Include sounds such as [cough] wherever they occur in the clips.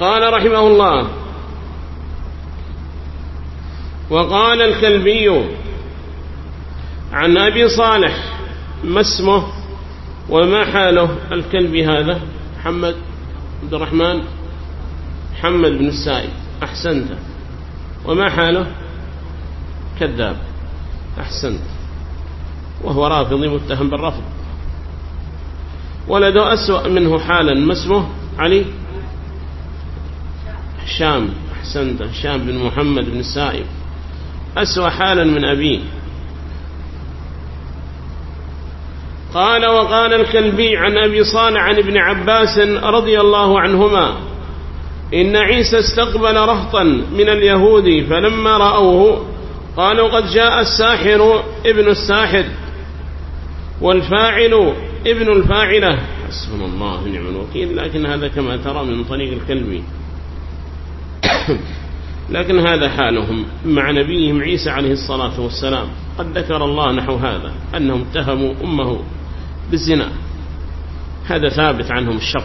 قال رحمه الله وقال الكلبي عن أبي صالح ما اسمه وما حاله الكلب هذا؟ محمد عبد الرحمن محمد بن السائب أحسنت. وما حاله؟ كذاب أحسنت. وهو رافضي متهم بالرفض. ولده أسوأ منه حالا ما اسمه؟ علي؟ هشام أحسنت هشام بن محمد بن السائب أسوأ حالا من أبيه. قال وقال الكلبي عن أبي صالح عن ابن عباس رضي الله عنهما إن عيسى استقبل رهطا من اليهود فلما رأوه قالوا قد جاء الساحر ابن الساحر والفاعل ابن الفاعلة. حسبنا الله ونعم الوكيل. لكن هذا كما ترى من طريق الكلب [coughs] لكن هذا حالهم مع نبيهم عيسى عليه الصلاة والسلام. قد ذكر الله نحو هذا أنهم اتهموا أمه بالزنا. هذا ثابت عنهم الشر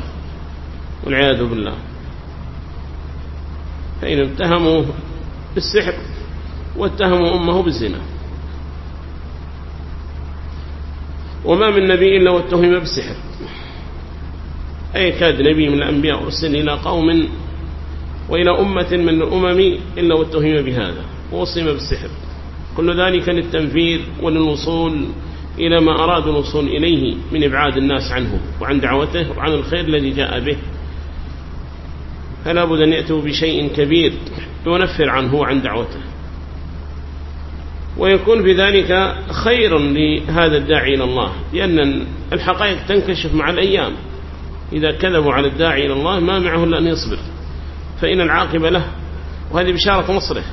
والعياذ بالله. فإن اتهموا بالسحر واتهموا أمه بالزنا. وما من نبي إلا واتهم بالسحر أي كاد نبي من الأنبياء أرسل إلى قوم وإلى أمة من الأمم إلا واتهم بهذا ووصم بالسحر. كل ذلك للتنفيذ وللوصول إلى ما أرادوا الوصول إليه من إبعاد الناس عنه وعن دعوته وعن الخير الذي جاء به. فلا بد أن يأتوا بشيء كبير ينفر عنه وعن دعوته. ويكون بذلك خير لهذا الداعي إلى الله لأن الحقائق تنكشف مع الأيام. إذا كذبوا على الداعي إلى الله ما معه إلا أن يصبر. فإن العاقبة له وهذه بشارة مصره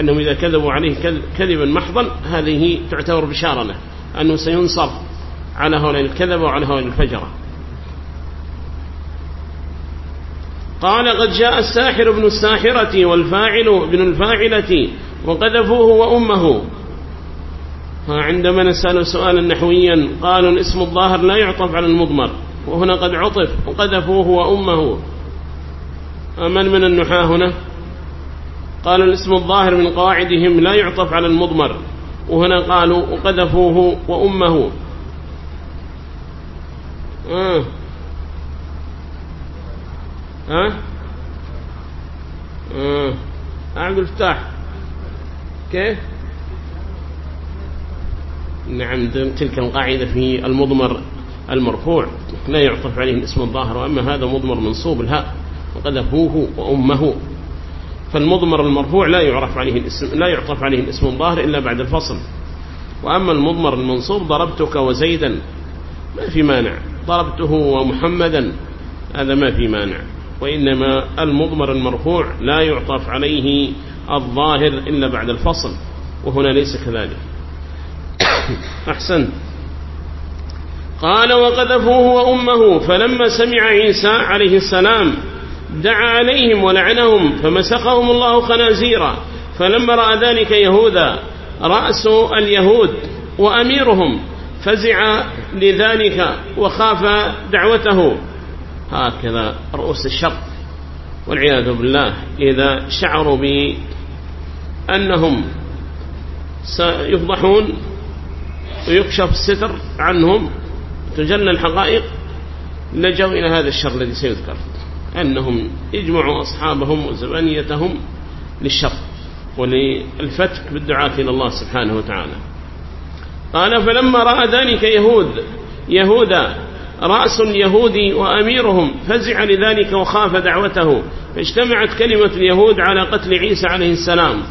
أنهم إذا كذبوا عليه كذبا محضا هذه تعتبر بشارة له أنه سينصر على هؤلاء الكذب وعلى هؤلاء الفجرة. قال قد جاء الساحر ابن الساحرة والفاعل ابن الفاعلة وقذفوه وأمه. عندما نسأل سؤالا نحويا قالوا الاسم الظاهر لا يعطف على المضمر وهنا قد عطف وقذفوه وأمه. من من النحاة هنا. قالوا الاسم الظاهر من قواعدهم لا يعطف على المضمر. وهنا قالوا وقذفوه وأمه. آه. ها آه. عبد الفتاح كيف؟ نعم تلك القاعدة في المضمر المرفوع. لا يعطف عليه الاسم الظاهر وأما هذا مضمر منصوب. الهاء. وقذفوه وأمه. فالمضمر المرفوع لا يعرف عليه الاسم لا يعطف عليه الاسم الظاهر إلا بعد الفصل. وأما المضمر المنصوب ضربتك وزيدا ما في مانع. ضربته ومحمدا هذا ما في مانع. وإنما المضمر المرفوع لا يعطف عليه الظاهر إلا بعد الفصل وهنا ليس كذلك. [coughs] أحسن. قال وقذفوه وأمه فلما سمع عيسى عليه السلام دعا عليهم ولعنهم فمسخهم الله خنازيرا فلما رأى ذلك يهوذا رأس اليهود وأميرهم فزع لذلك وخاف دعوته. هكذا رؤوس الشر والعياذ بالله إذا شعروا بأنهم سيفضحون ويكشف الستر عنهم تجلى الحقائق لجوا إلى هذا الشر الذي سيذكر. أنهم يجمعوا أصحابهم وزبانيتهم للشر وللفتك بالدعاة إلى الله سبحانه وتعالى. قال فلما رأى ذلك يهود يهودا رأس اليهود وأميرهم فزع لذلك وخاف دعوته فاجتمعت كلمة اليهود على قتل عيسى عليه السلام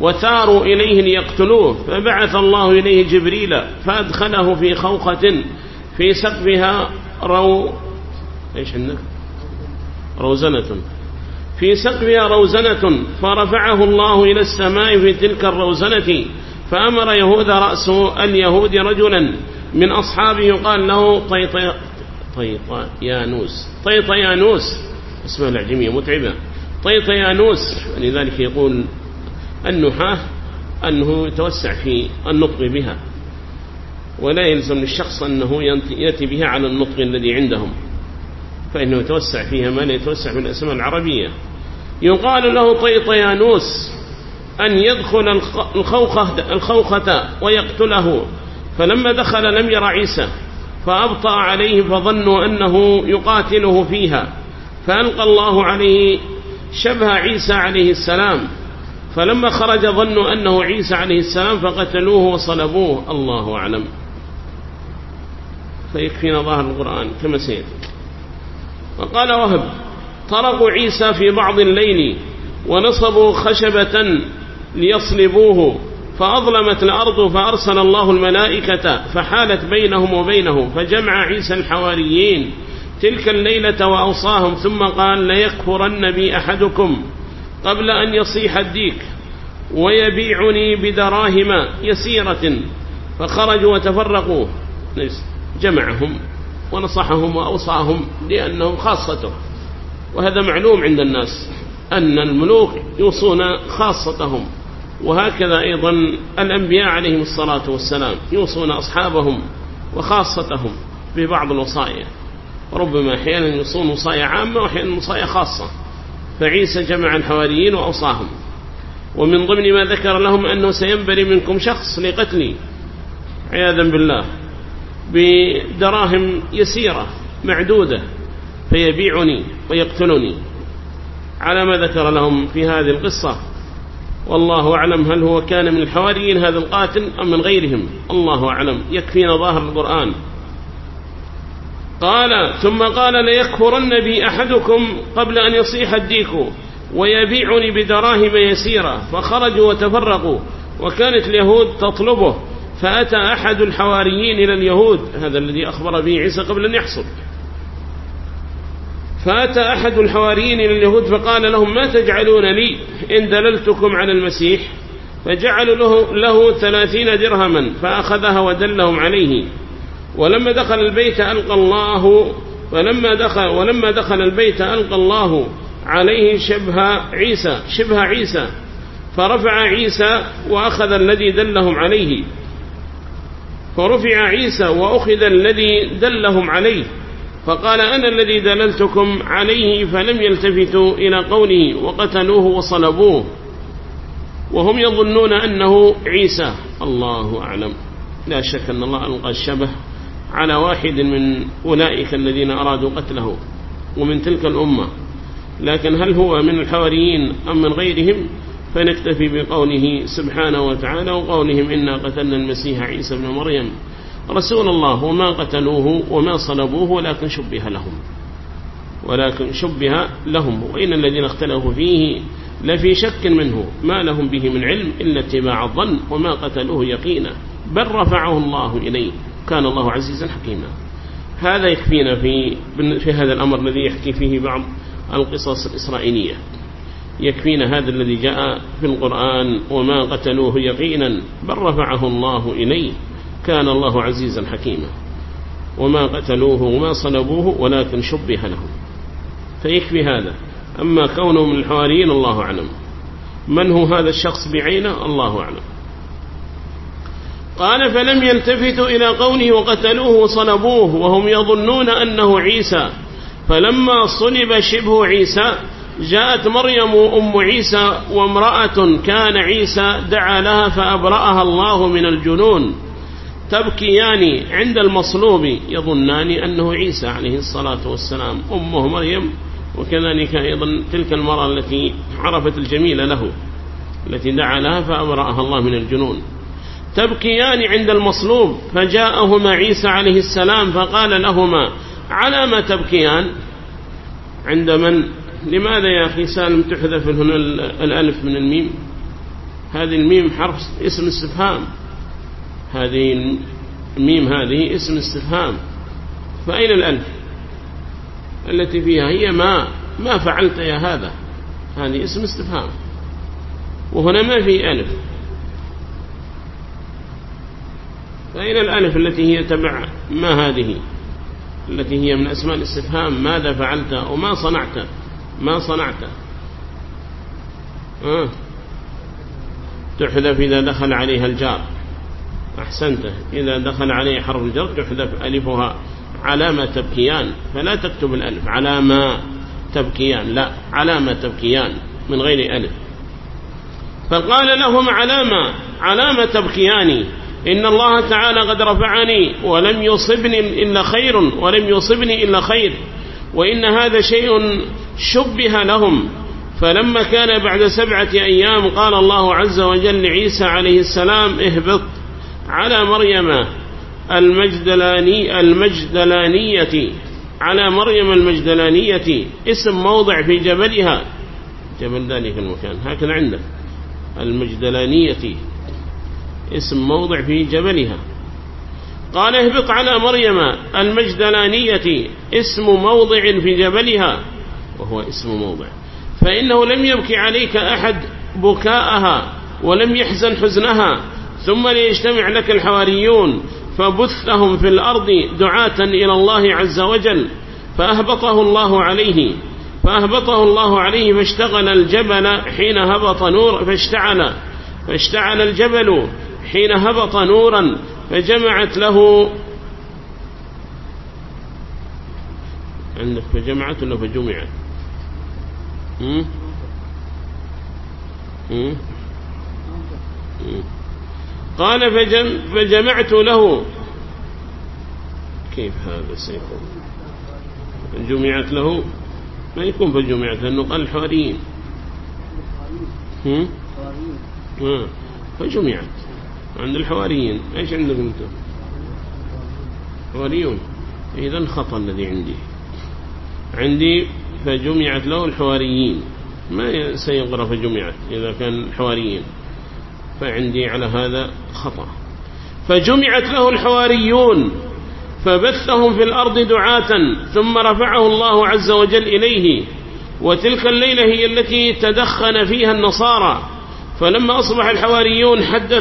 وثاروا إليه ليقتلوه فبعث الله إليه جبريل فأدخله في خوخة في سقفها رو إيش عندك؟ روزنة. في سقفها روزنة فرفعه الله إلى السماء في تلك الروزنة فأمر يهود رأس اليهود رجلا من أصحابه يقال له طيط طيطيانوس. طيطيانوس. اسمها العجمية متعبة. طيطيانوس. لذلك يقول النحاة أنه يتوسع في النطق بها ولا يلزم للشخص أنه يأتي بها على النطق الذي عندهم. فإنه يتوسع فيها لا يتوسع في الأسماء العربية. يقال له طيطيانوس أن يدخل الخوخة, الخوخة ويقتله. فلما دخل لم ير عيسى فأبطأ عليه فظنوا أنه يقاتله فيها. فألقى الله عليه شبه عيسى عليه السلام. فلما خرج ظنوا أنه عيسى عليه السلام فقتلوه وصلبوه. الله أعلم. فيكفينا ظاهر القرآن كما سيد وقال وهب طرقوا عيسى في بعض الليل ونصبوا خشبة ليصلبوه فأظلمت الأرض فأرسل الله الملائكة فحالت بينهم وبينه فجمع عيسى الحواريين تلك الليلة وأوصاهم ثم قال ليكفرن بي أحدكم قبل أن يصيح الديك ويبيعني بدراهم يسيرة فخرجوا وتفرقوا جمعهم. ونصحهم وأوصاهم لأنهم خاصته وهذا معلوم عند الناس أن الملوك يوصون خاصتهم. وهكذا أيضا الأنبياء عليهم الصلاة والسلام يوصون أصحابهم وخاصتهم ببعض الوصايا. ربما أحيانا يوصون وصايا عامة وأحيانا وصايا خاصة. فعيسى جمع الحواريين وأوصاهم. ومن ضمن ما ذكر لهم أنه سينبري منكم شخص لقتلي. عياذا بالله. بدراهم يسيرة معدودة فيبيعني ويقتلني. على ما ذكر لهم في هذه القصة. والله أعلم هل هو كان من الحواريين هذا القاتل أم من غيرهم. الله أعلم. يكفينا ظاهر القرآن. قال ثم قال ليكفرن بي أحدكم قبل أن يصيح الديك ويبيعني بدراهم يسيرة فخرجوا وتفرقوا. وكانت اليهود تطلبه. فأتى أحد الحواريين إلى اليهود هذا الذي أخبر به عيسى قبل أن يحصل. فأتى أحد الحواريين إلى اليهود فقال لهم ما تجعلون لي إن دللتكم على المسيح؟ فجعلوا له, له ثلاثين درهما فأخذها ودلهم عليه. ولما دخل البيت ألقى الله ولما دخل, ولما دخل البيت ألقى الله عليه شبه عيسى شبه عيسى. فرفع عيسى وأخذ الذي دلهم عليه. فرفع عيسى وأخذ الذي دلهم عليه فقال أنا الذي دللتكم عليه فلم يلتفتوا إلى قوله وقتلوه وصلبوه. وهم يظنون أنه عيسى. الله أعلم. لا شك أن الله ألقى الشبه على واحد من أولئك الذين أرادوا قتله ومن تلك الأمة. لكن هل هو من الحواريين أم من غيرهم؟ فنكتفي بقوله سبحانه وتعالى وقولهم إنا قتلنا المسيح عيسى بن مريم. رسول الله وما قتلوه وما صلبوه ولكن شبه لهم. ولكن شبه لهم. وإن الذين اختلفوا فيه لفي شك منه. ما لهم به من علم إلا اتباع الظن وما قتلوه يقينا. بل رفعه الله إليه. كان الله عزيزا حكيما. هذا يكفينا في, في هذا الأمر الذي يحكي فيه بعض القصص الإسرائيلية. يكفينا هذا الذي جاء في القرآن وما قتلوه يقينا بل رفعه الله إليه. كان الله عزيزا حكيما. وما قتلوه وما صلبوه ولكن شبه لهم. فيكفي هذا. أما كونه من الحواريين الله أعلم. من هو هذا الشخص بعينه؟ الله أعلم. قال فلم يلتفتوا إلى قوله وقتلوه وصلبوه وهم يظنون أنه عيسى. فلما صلب شبه عيسى جاءت مريم أم عيسى وامرأة كان عيسى دعا لها فأبرأها الله من الجنون. تبكيان عند المصلوب يظنان أنه عيسى عليه الصلاة والسلام أمه مريم وكذلك أيضا تلك المرأة التي عرفت الجميل له التي دعا لها فأبرأها الله من الجنون. تبكيان عند المصلوب فجاءهما عيسى عليه السلام فقال لهما على ما تبكيان؟ عند من؟ لماذا يا أخي سالم تحذف هنا الألف من الميم؟ هذه الميم حرف اسم استفهام. هذه الميم هذه اسم استفهام. فأين الألف التي فيها؟ هي ما ما فعلت يا هذا. هذه اسم استفهام. وهنا ما في ألف. فأين الألف التي هي تبع ما هذه؟ التي هي من أسماء الاستفهام؟ ماذا فعلت وما صنعت؟ ما صنعت آه. تحذف إذا دخل عليها الجار. أحسنت. إذا دخل عليه حرف الجر تحذف ألفها. على ما تبكيان. فلا تكتب الألف. على ما تبكيان. لا على ما تبكيان من غير ألف. فقال لهم علامة. علامة تبكياني إن الله تعالى قد رفعني ولم يصبني إلا خير ولم يصبني إلا خير. وإن هذا شيء شبه لهم. فلما كان بعد سبعة أيام قال الله عز وجل لعيسى عليه السلام اهبط على مريم المجدلاني المجدلانية على مريم المجدلانية. اسم موضع في جبلها. جبل ذلك المكان. هكذا عندك المجدلانية. اسم موضع في جبلها. قال اهبط على مريم المجدلانية. اسم موضع في جبلها. وهو اسم موضع. فإنه لم يبكي عليك أحد بكاءها ولم يحزن حزنها ثم ليجتمع لك الحواريون فبثهم في الأرض دعاة إلى الله عز وجل فأهبطه الله عليه فأهبطه الله عليه فاشتغل الجبل حين هبط نور فاشتعل فاشتعل الجبل حين هبط نورا فجمعت له عندك فجمعت ولا فجمعت؟ هم؟ هم؟ قال فجم فجمعت له. كيف هذا سيكون؟ جمعت له. ما يكون فجمعت لأنه قال الحواريين؟ فجمعت عند الحواريين. إيش عندكم أنتم حواريون. اذا خطأ الذي عندي. عندي فجمعت له الحواريين. ما سيقرأ فجمعت إذا كان الحواريين فعندي على هذا خطأ. فجمعت له الحواريون. فبثهم في الأرض دعاة ثم رفعه الله عز وجل إليه. وتلك الليلة هي التي تدخن فيها النصارى. فلما أصبح الحواريون حدث